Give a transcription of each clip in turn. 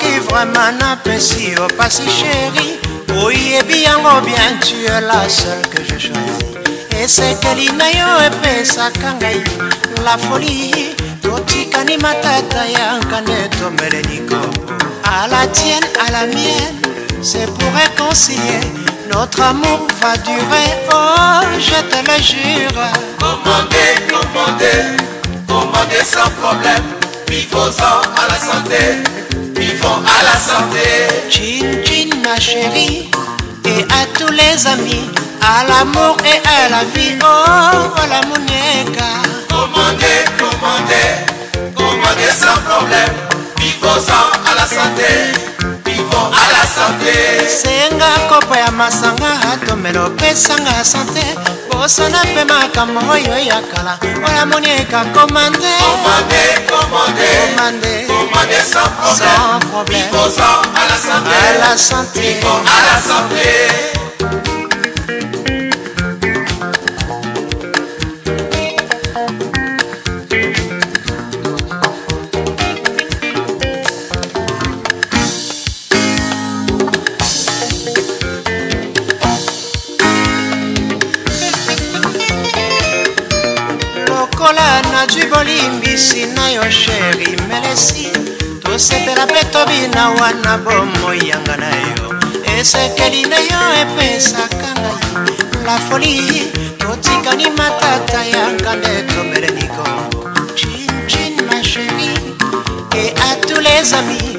qui vraiment n'apprécie napesi yo pasi sheri oyebi yango bien tu es la seule que je choisis esekeli na yo epesaka ngai la folie totikani matata ya nkane A la tienne à la mienne c'est pour réconcilier notre amour va durer oh je te le jure commandez commandez commandez sans problème Vivons-en à la santé vivons à la santé chin chin ma chérie tous les amis, à l'amour et à la vie. Oh, la moneka. Commandez, commandez, commandez sans problème. Picosan à la santé, picon à la santé. Senga kopo ya masanga atomelo opesanga sante bosana mpe makambo oyo ya kala ola monieka komande Sans problème, à la santé, à la santé. nazwi bolimbisi na yo sheri melesi tosepela mpe tobina wana bomoi yanga na yo esekeli na yo epesaka ngai la foli totikani matata yanga nde tobeleni kongo cincin ma sheri e a tous les amis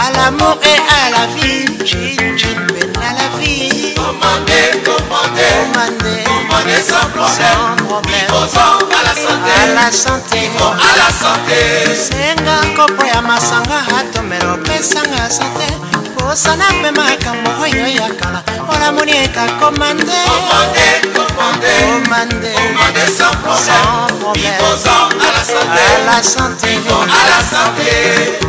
à l'amour et à la vie cincin pena la vie commandez commandez commandez commandez sans problème sans problème Oh, la santé senga kopo ya masanga atomela opesanga sante kosana mpe makambo oyo ya kala olamoni ekakoma nde komande sans problème à la santé